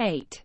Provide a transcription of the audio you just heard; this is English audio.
eight.